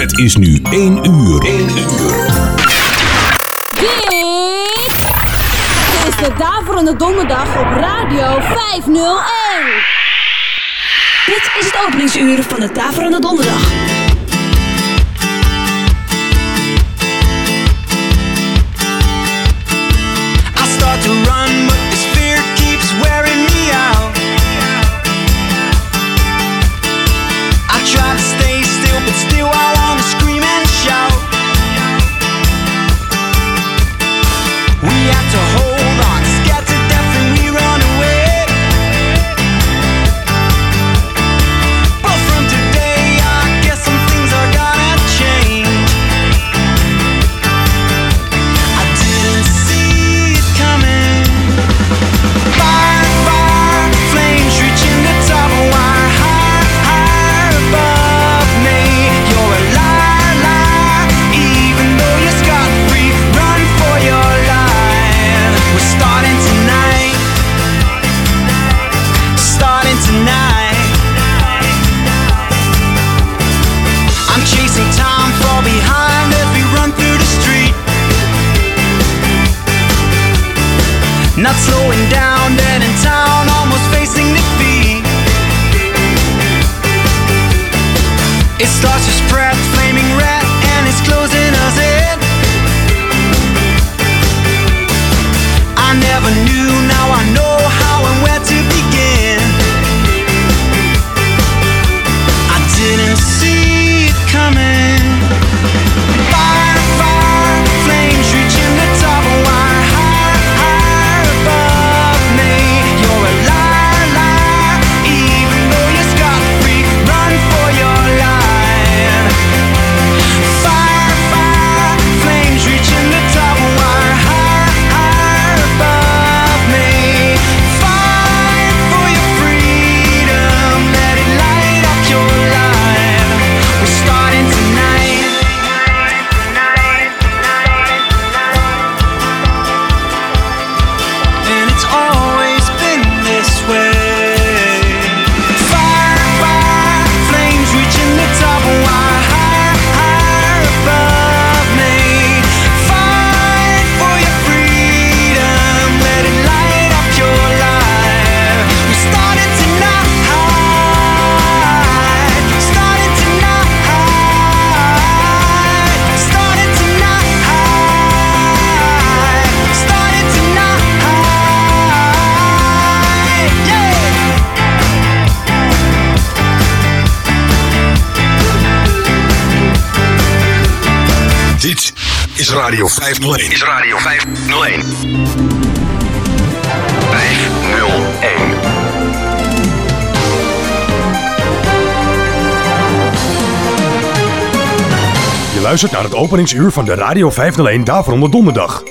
Het is nu 1 uur. 1 uur. Dit is de Daverende Donderdag op Radio 501. Dit is het openingsuur van de Daverende Donderdag. Radio 501. Is Radio 501. 501. Je luistert naar het openingsuur van de Radio 501 Daverende Donderdag.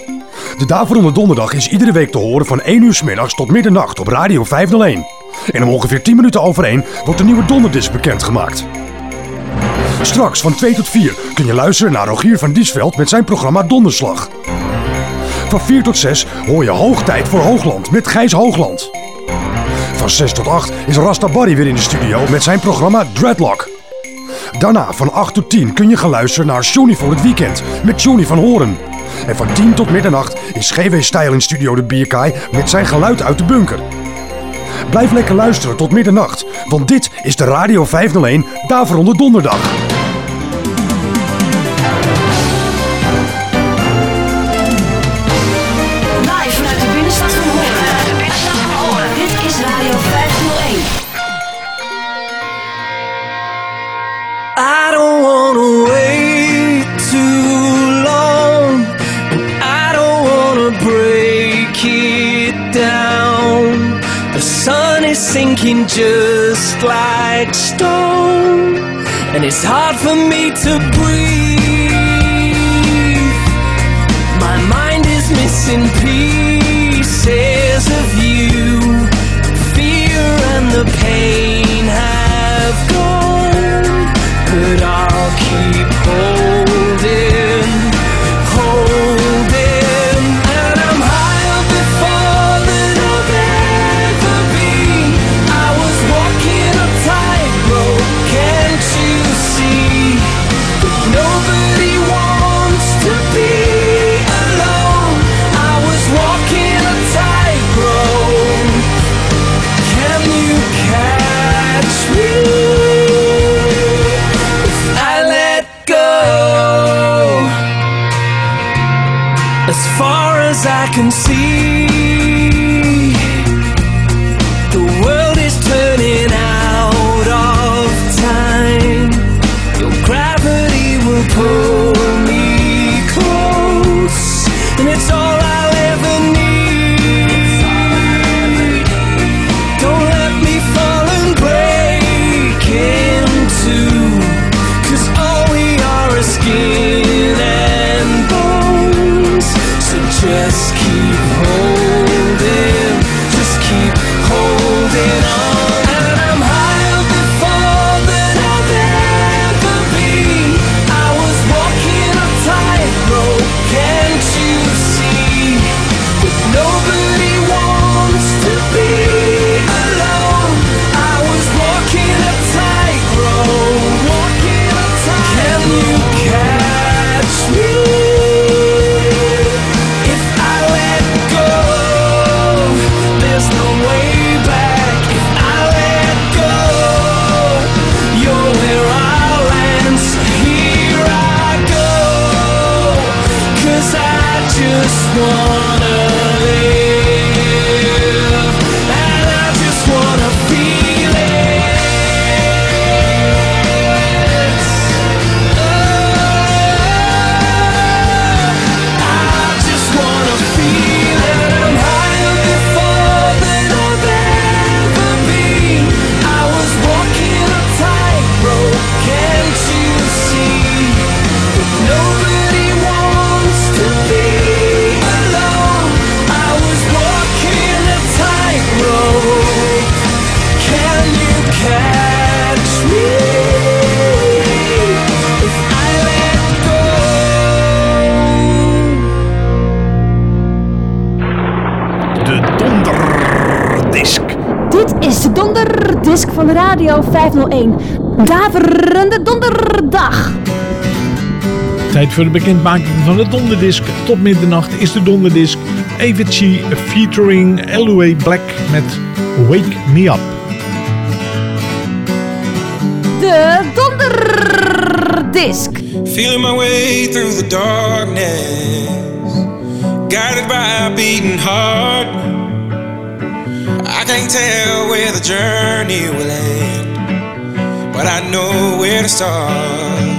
De Daverende Donderdag is iedere week te horen van 1 uur s middags tot middernacht op Radio 501. En om ongeveer 10 minuten over 1 wordt de nieuwe donderdisc bekendgemaakt. Straks van 2 tot 4 kun je luisteren naar Rogier van Diesveld met zijn programma Donderslag. Van 4 tot 6 hoor je Hoogtijd voor Hoogland met Gijs Hoogland. Van 6 tot 8 is Rasta Barry weer in de studio met zijn programma Dreadlock. Daarna van 8 tot 10 kun je gaan luisteren naar Johnny voor het weekend met Johnny van Horen. En van 10 tot middernacht is GW Stijl in studio de Bierkaai met zijn geluid uit de bunker. Blijf lekker luisteren tot middernacht, want dit is de Radio 501 Daverende Donderdag. Just like stone, and it's hard for me to breathe. My mind is missing pieces of you. Fear and the pain have gone, but I'll keep holding, can see Tijd voor de bekendmaking van de donderdisc. Tot middernacht is de donderdisc Avicii featuring L.A. Black met Wake Me Up. De donderdisc. Feeling my way through the darkness, guided by a beating heart. I can't tell where the journey will end, but I know where to start.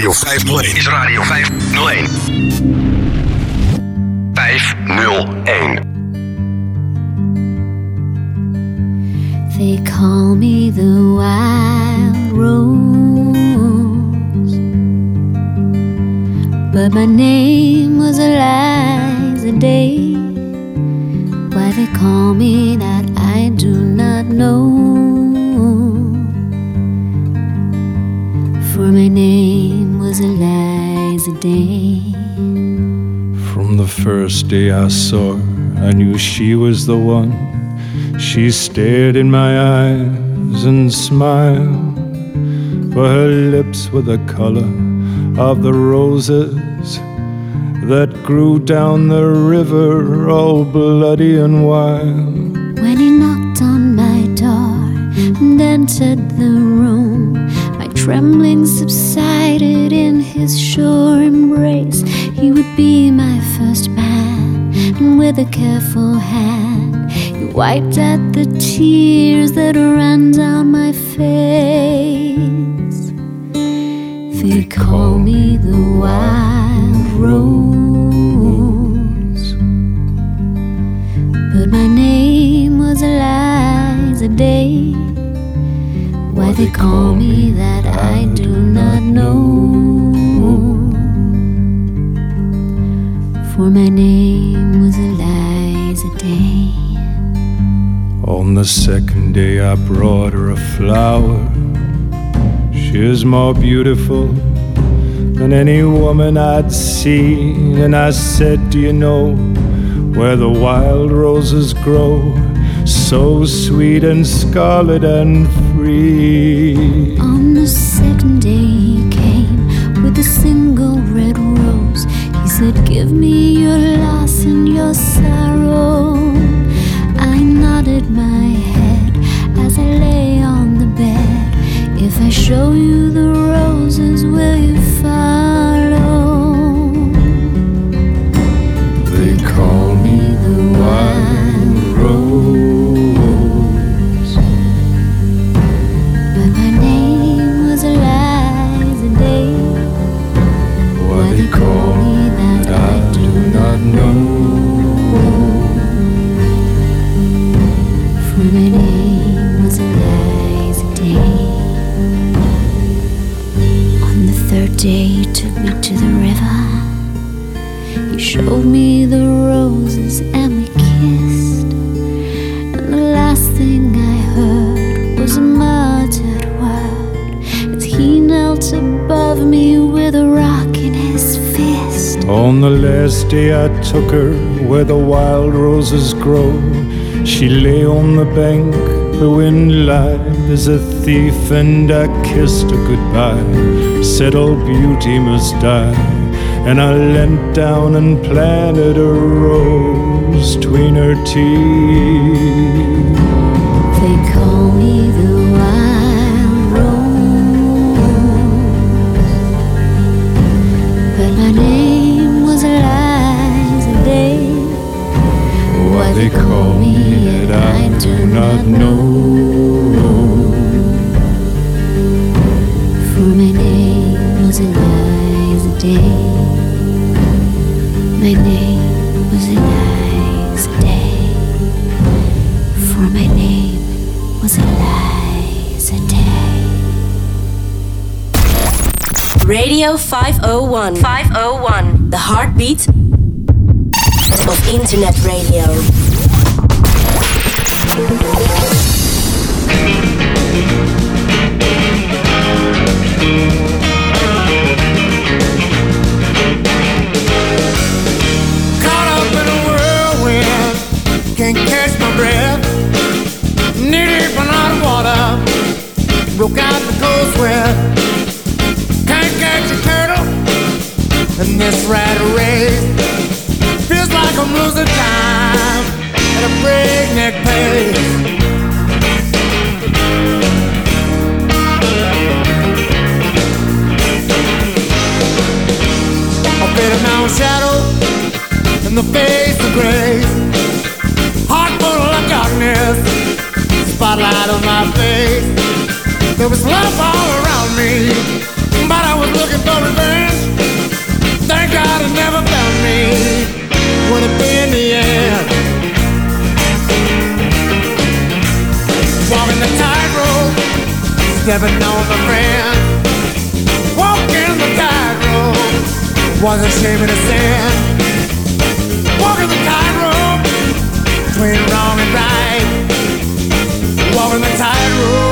Radio 501. Is Radio 501. 501. They call me the wild rose, but my name was Eliza Day. Why they call me that, I do not know. For my name was Eliza Day. From the first day I saw her, I knew she was the one. She stared in my eyes and smiled, for her lips were the color of the roses that grew down the river, all bloody and wild. When he knocked on my door and entered the room, trembling subsided in his sure embrace. He would be my first man, and with a careful hand, he wiped out the tears that ran down my face. They call me the wild rose, but my name was Eliza Day. Why they call me that, I do not know. For my name was Eliza Day. On the second day, I brought her a flower. She is more beautiful than any woman I'd seen. And I said, Do you know where the wild roses grow? So sweet and scarlet and free. On the second day, he came with a single red rose. He said, Give me your loss and your sorrow. I nodded my head as I lay on the bed. If I show you the roses, will you follow? They call me the wild rose. Day. On the third day, he took me to the river. Showed me the roses On the last day I took her where the wild roses grow. She lay on the bank, the wind lied as a thief, and I kissed her goodbye. Said all beauty must die, and I leant down and planted a rose between her teeth. Why they call me that I do not know. For my name was Eliza Day. My name was Eliza Day. For my name was Eliza Day. Radio 501. 501. The heartbeat of internet radio. Caught up in a whirlwind, can't catch my breath. Knee deep in hot water, broke out the cold sweat. Can't catch a turtle in this rat race. I'm losing time at a breakneck pace. A bit of mountain shadow in the face of grace. Heart full of darkness, spotlight on my face. There was love all around me, but I was looking for revenge. Thank God it never found me. It be in the end? Walking the tightrope, stepping on the friend. Walking the tightrope was a shame and a sin. Walking the tightrope between wrong and right. Walking the tightrope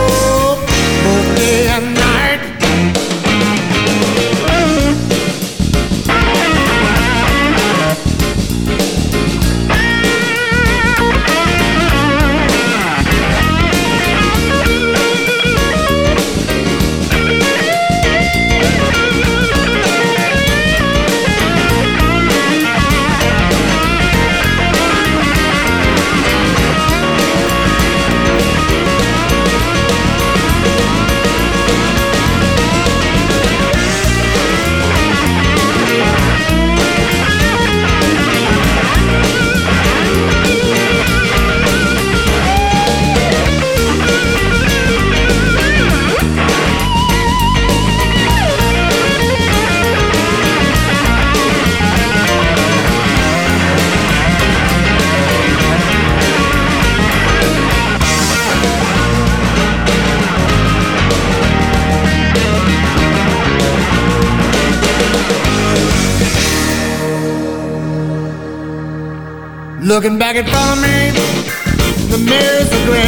Looking back in front of me, the mirror's a grin.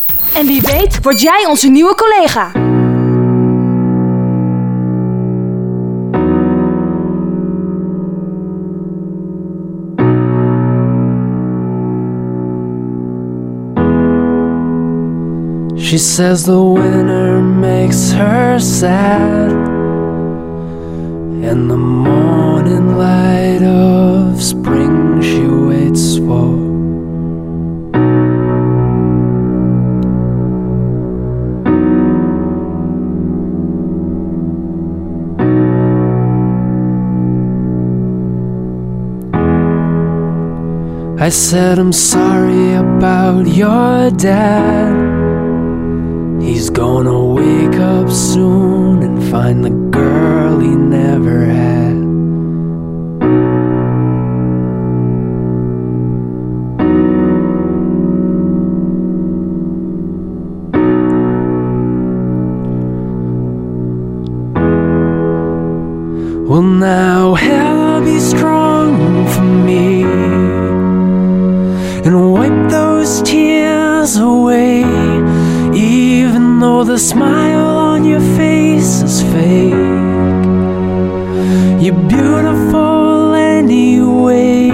En wie weet word jij onze nieuwe collega. She says the winter makes her sad, and the morning light of spring she waits for. I said, I'm sorry about your dad. He's gonna wake up soon and find the girl he never had. Well, now smile on your face is fake. You're beautiful anyway.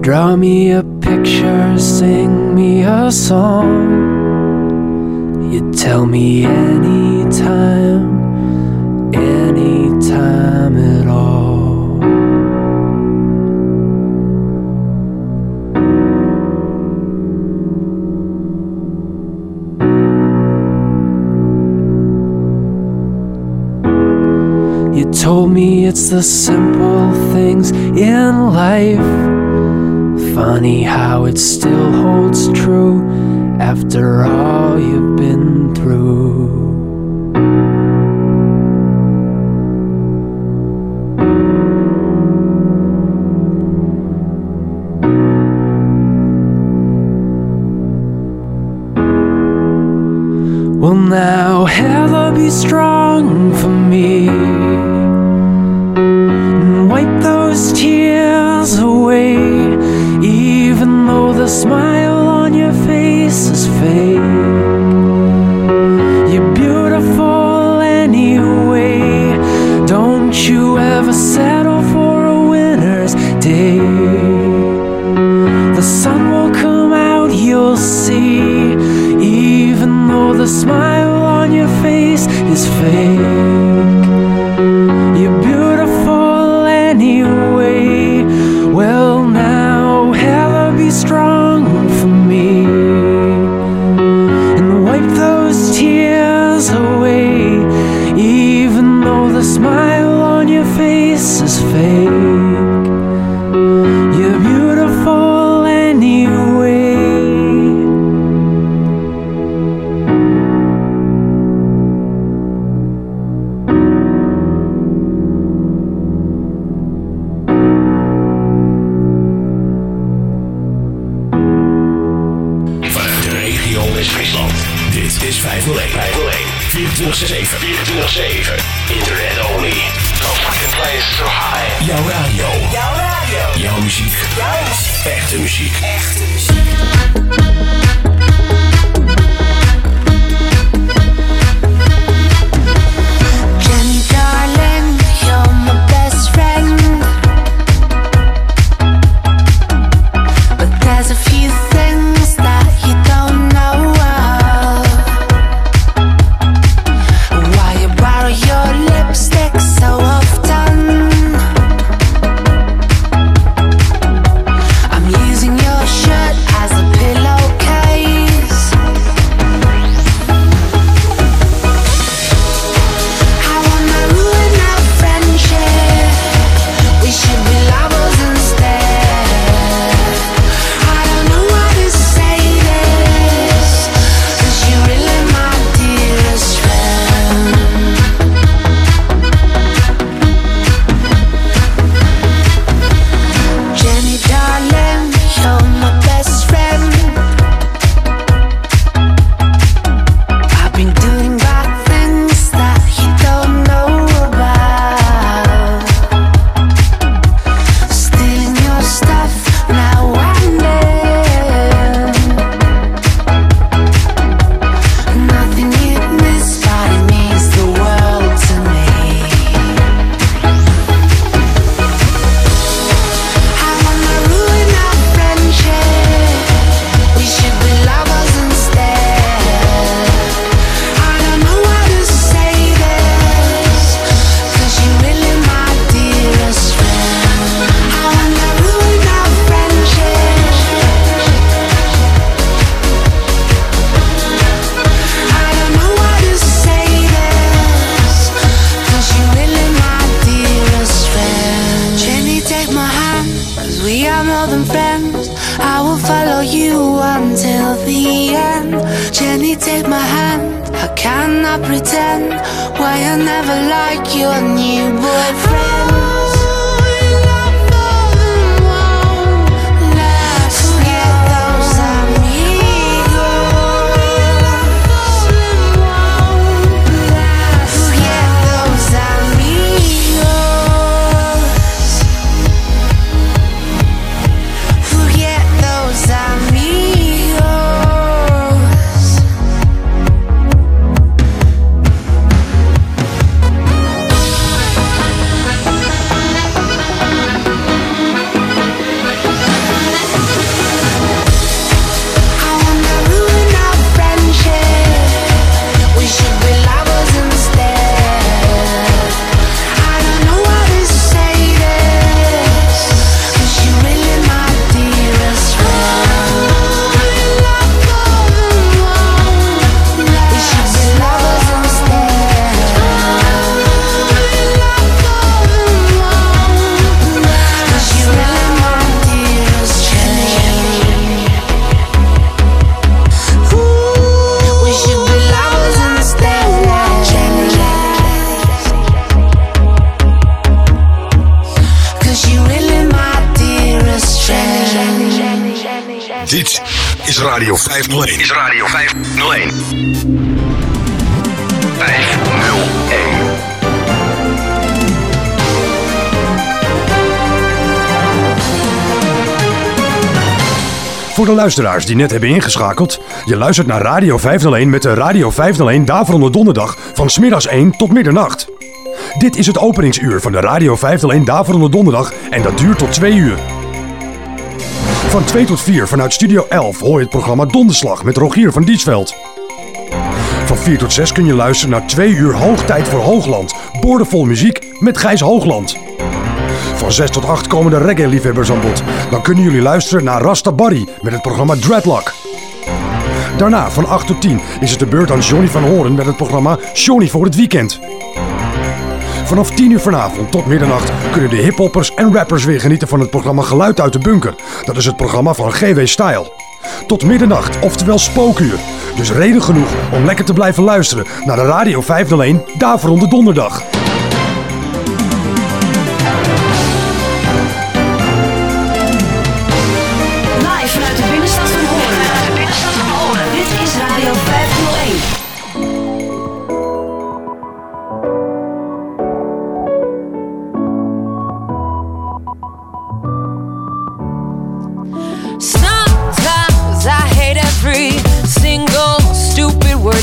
Draw me a picture, sing me a song. You tell me anytime, anytime at all. You told me it's the simple things in life. Funny how it still holds true after all you've been through. Well, now Heather be strong for me and wipe those tears away, even though the smile face 24-7. Internet only. No fucking place to so high. Jouw radio. Jouw radio. Jouw muziek. Jouw muziek. Echte muziek. Echte muziek. Is Radio 501. Is Radio 501. 501. Voor de luisteraars die net hebben ingeschakeld, je luistert naar Radio 501 met de Radio 501 Daverende Donderdag van smiddags 1 tot middernacht. Dit is het openingsuur van de Radio 501 Daverende Donderdag en dat duurt tot 2 uur. Van 2 tot 4 vanuit Studio 11 hoor je het programma Donderslag met Rogier van Diesveld. Van 4 tot 6 kun je luisteren naar 2 uur Hoogtijd voor Hoogland, boordevol muziek met Gijs Hoogland. Van 6 tot 8 komen de reggae-liefhebbers aan bod. Dan kunnen jullie luisteren naar Rasta Barry met het programma Dreadlock. Daarna, van 8 tot 10, is het de beurt aan Johnny van Horen met het programma Johnny voor het weekend. Vanaf 10 uur vanavond tot middernacht kunnen de hiphoppers en rappers weer genieten van het programma Geluid uit de Bunker. Dat is het programma van GW Style. Tot middernacht, oftewel spookuur. Dus reden genoeg om lekker te blijven luisteren naar de Radio 501 Daverende Donderdag.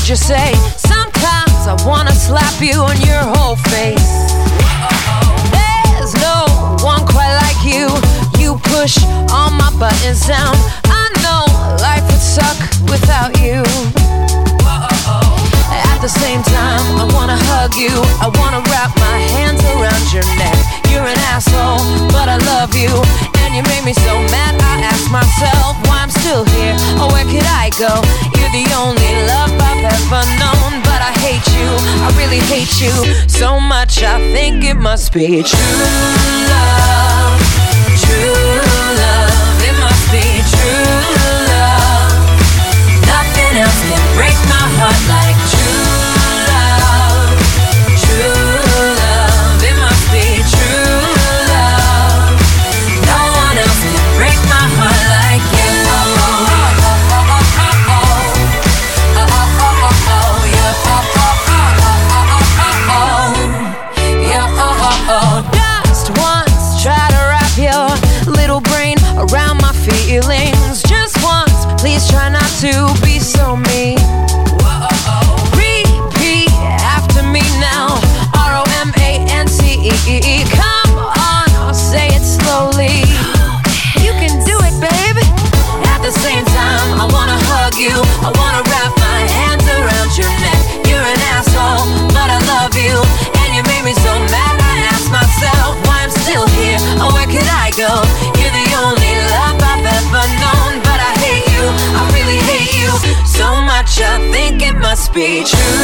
Stupid you say. Sometimes I wanna slap you on your whole face. There's no one quite like you. You push all my buttons down. I know life would suck without you. At the same time, I wanna hug you. I wanna wrap my hands around your neck. You're an asshole, but I love you. And you made me so mad, I ask myself why I'm still here. Or where could I go? You're I really hate you so much. I think it must be true love. Must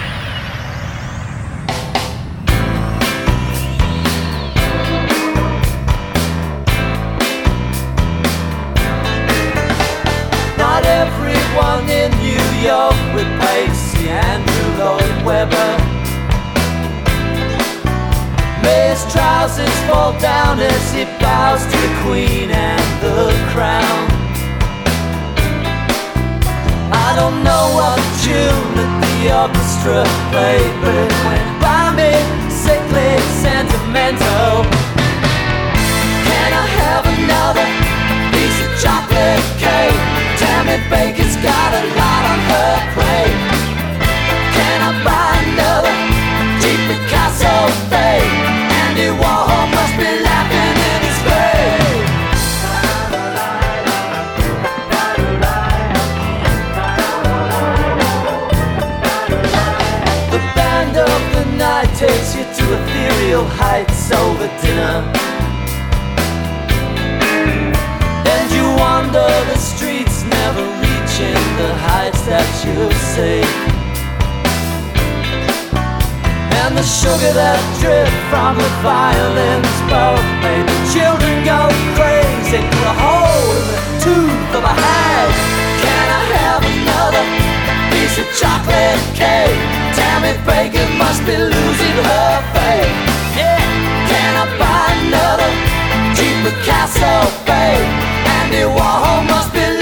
Orchestra played, but it went by me sickly sentimental. Can I have another piece of chocolate cake? Tammy Bakker's got a lot on her plate. From the violins both made the children go crazy. Put a hole in the tooth of a hag. Can I have another piece of chocolate cake? Tammy Bakker must be losing her faith. Yeah, can I buy another cheap Picasso fade? Andy Warhol must be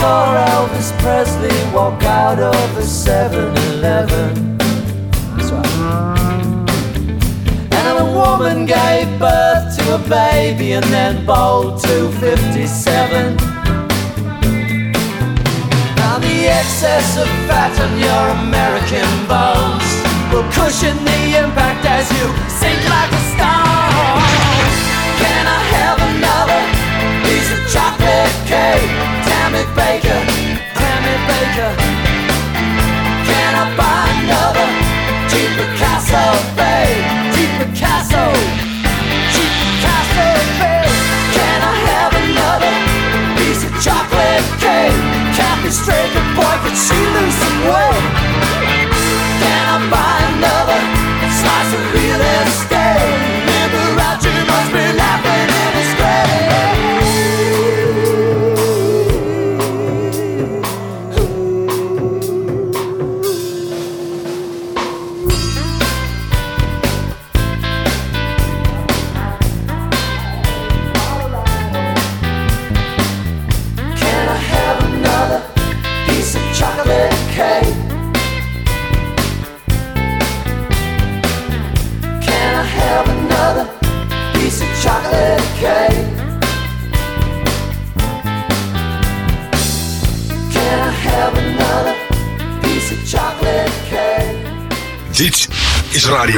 saw Elvis Presley walk out of the 7 Eleven. And a woman gave birth to a baby and then bowled to 57. Now the excess of fat on your American bones will cushion the impact as you sink like a stone. Can I have another chocolate cake? Tammy Bakker, Tammy Bakker.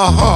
A heart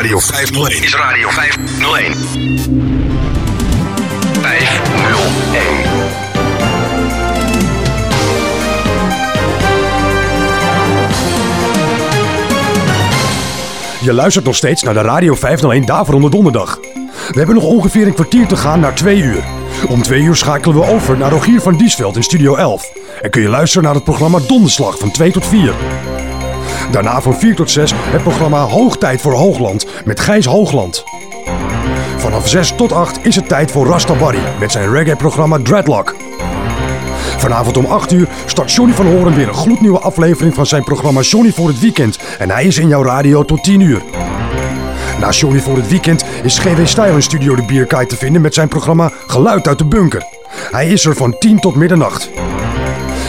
Radio 501. Is Radio 501. 501. Je luistert nog steeds naar de Radio 501 Daverende Donderdag. We hebben nog ongeveer een kwartier te gaan naar 2 uur. Om 2 uur schakelen we over naar Rogier van Diesveld in Studio 11. En kun je luisteren naar het programma Donderslag van 2 tot 4. Daarna van 4 tot 6 het programma Hoogtijd voor Hoogland met Gijs Hoogland. Vanaf 6 tot 8 is het tijd voor Rasta Barry met zijn reggae-programma Dreadlock. Vanavond om 8 uur start Johnny van Horen weer een gloednieuwe aflevering van zijn programma Johnny voor het Weekend. En hij is in jouw radio tot 10 uur. Na Johnny voor het Weekend is GW Stijl in Studio de Bierkaai te vinden met zijn programma Geluid uit de Bunker. Hij is er van 10 tot middernacht.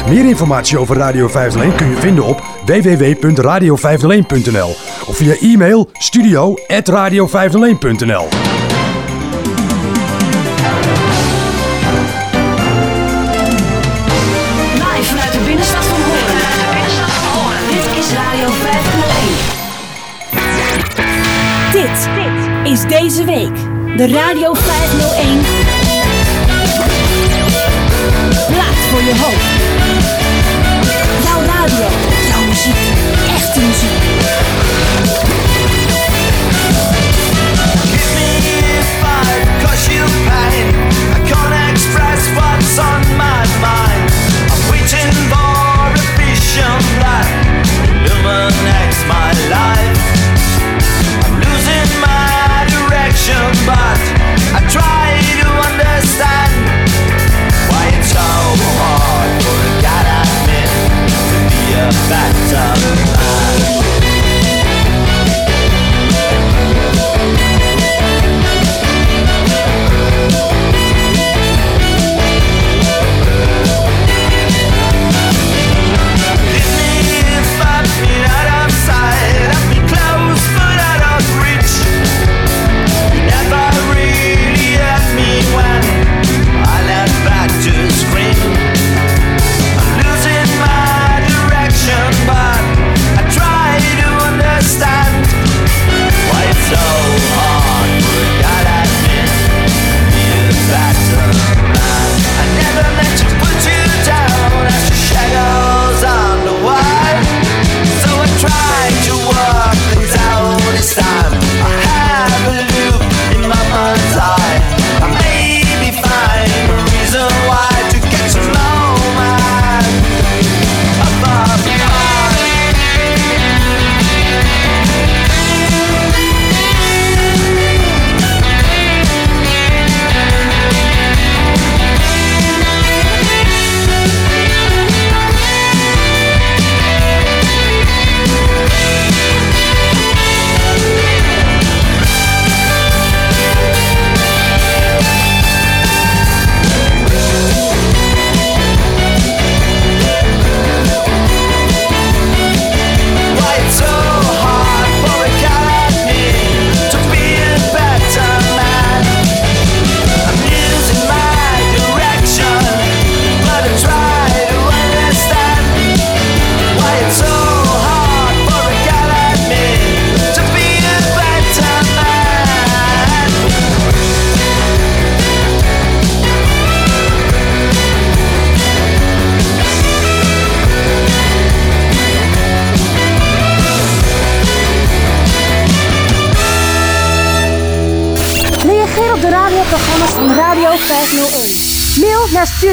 Meer informatie over Radio 501 kun je vinden op www.radio501.nl of via e-mail studio@radio501.nl. Live vanuit de binnenstad van Horen. Dit is Radio 501. Dit is deze week de Radio 501 Plaat voor je hoofd. 惊舜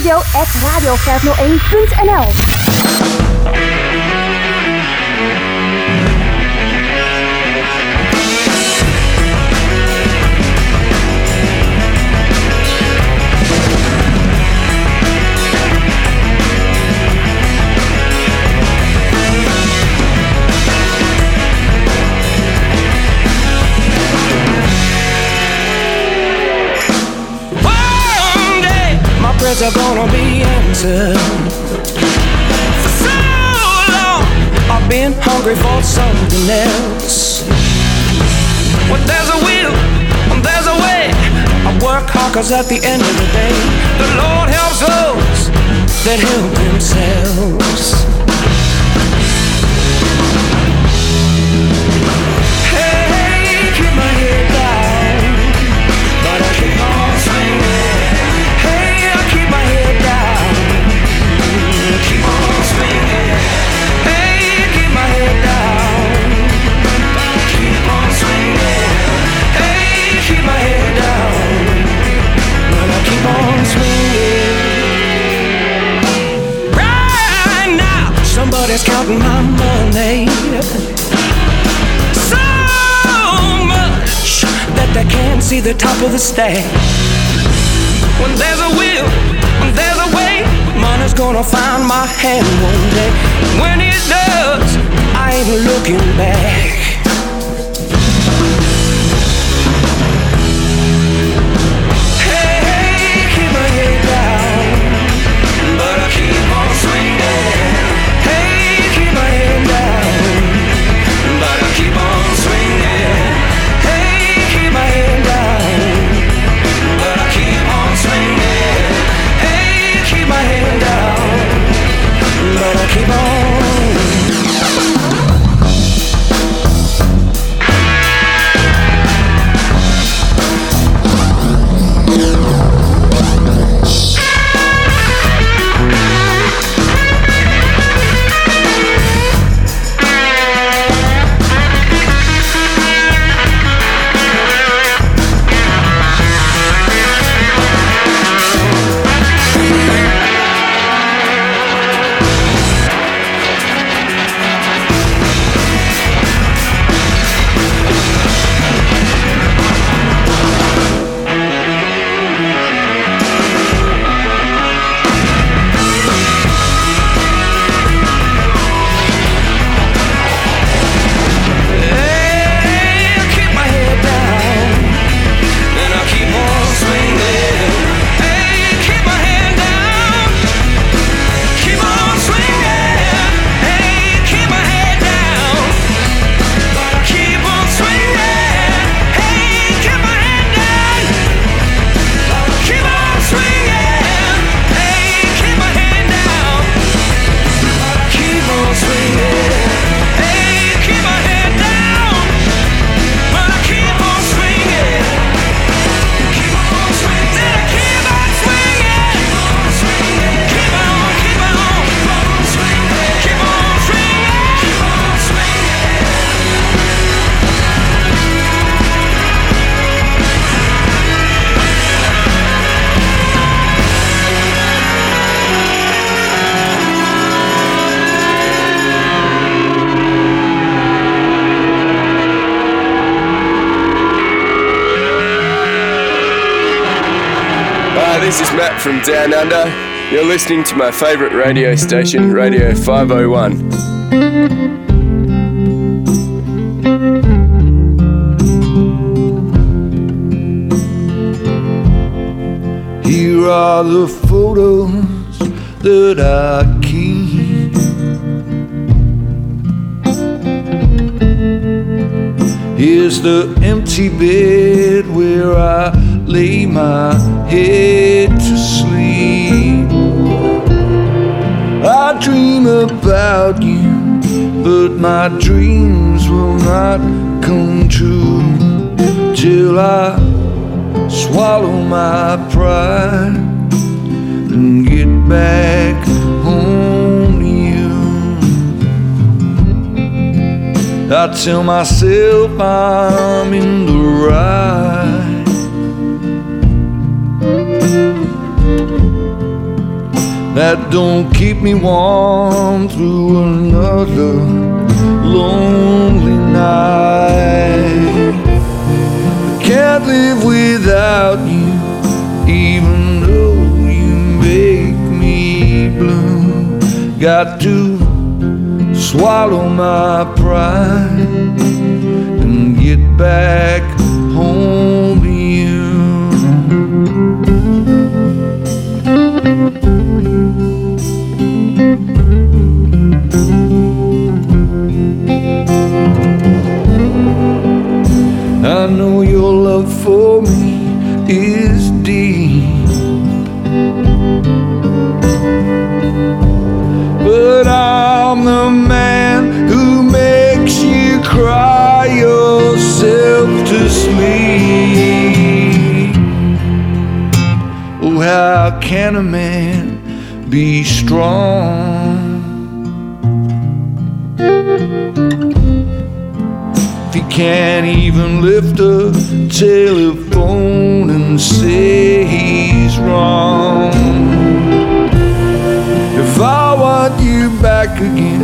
Studio at radio501.nl be. For so long I've been hungry for something else. When there's a will, when there's a way, I work hard 'cause at the end of the day, the Lord helps those that help themselves. Somebody's counting my money. So much that they can't see the top of the stack. When there's a will, when there's a way, money's gonna find my hand one day. When it does, I ain't looking back. From Down Under. You're listening to my favourite radio station, Radio 501. Here are the photos that I keep. Here's the empty bed where I lay my head to sleep. I dream about you, but my dreams will not come true till I swallow my pride and get back home to you. I tell myself I'm in the right, that don't keep me warm through another lonely night. I can't live without you, even though you make me blue. Got to swallow my pride and get back home love for me is deep. But I'm the man who makes you cry yourself to sleep. Oh, how can a man be strong? If he can't even lift a telephone and say he's wrong. If I want you back again,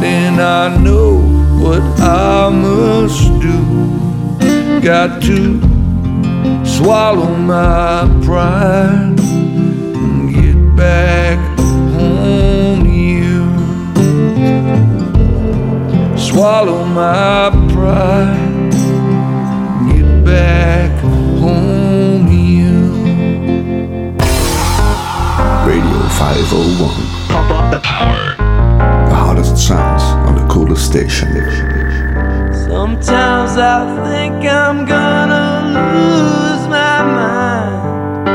then I know what I must do. Got to swallow my pride and get back home to you. Swallow my pride, 501. Pump up the power. The hottest sounds on the coolest station. Sometimes I think I'm gonna lose my mind.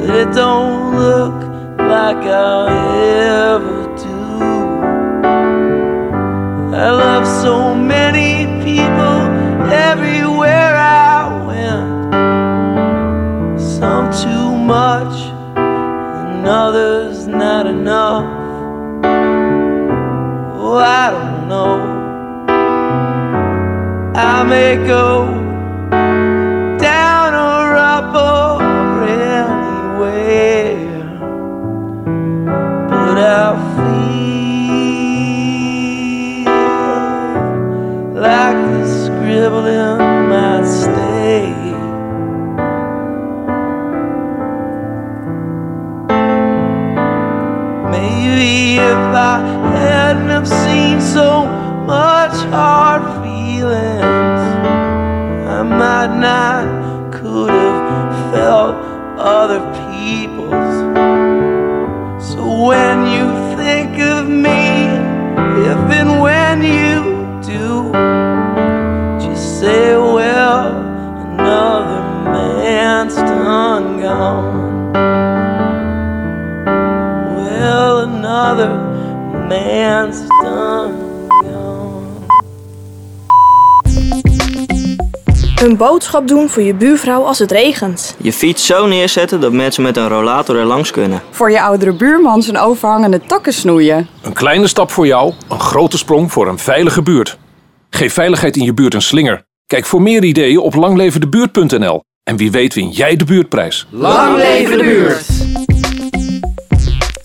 But it don't look like I'll ever do. I love so many people everywhere I went. Some too much, and others not enough. Oh, I don't know. I may go down or up or anywhere, but I feel like the scribbling Maybe if I hadn't have seen so much hard feelings, I might not could have felt other people's. So when you think of me, if and when you do, just say, well, another man's done gone. Well, another man's done Een boodschap doen voor je buurvrouw als het regent. Je fiets zo neerzetten dat mensen met een rollator er langs kunnen. Voor je oudere buurman zijn overhangende takken snoeien. Een kleine stap voor jou, een grote sprong voor een veilige buurt. Geef veiligheid in je buurt een slinger. Kijk voor meer ideeën op langlevendebuurt.nl. En wie weet win jij de buurtprijs. Lang leven de buurt!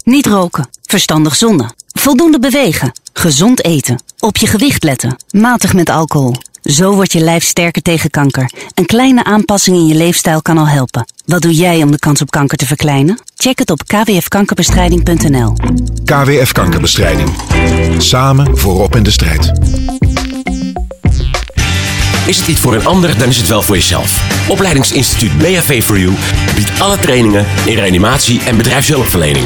Niet roken, verstandig zonnen, voldoende bewegen, gezond eten, op je gewicht letten, matig met alcohol. Zo wordt je lijf sterker tegen kanker. Een kleine aanpassing in je leefstijl kan al helpen. Wat doe jij om de kans op kanker te verkleinen? Check het op kwfkankerbestrijding.nl. KWF Kankerbestrijding. Samen voorop in de strijd. Is het niet voor een ander, dan is het wel voor jezelf. Opleidingsinstituut BHV for You biedt alle trainingen in reanimatie en bedrijfshulpverlening.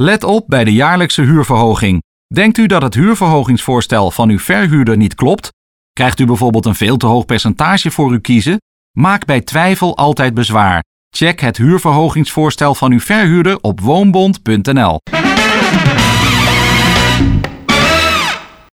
Let op bij de jaarlijkse huurverhoging. Denkt u dat het huurverhogingsvoorstel van uw verhuurder niet klopt? Krijgt u bijvoorbeeld een veel te hoog percentage voor uw kiezen? Maak bij twijfel altijd bezwaar. Check het huurverhogingsvoorstel van uw verhuurder op woonbond.nl.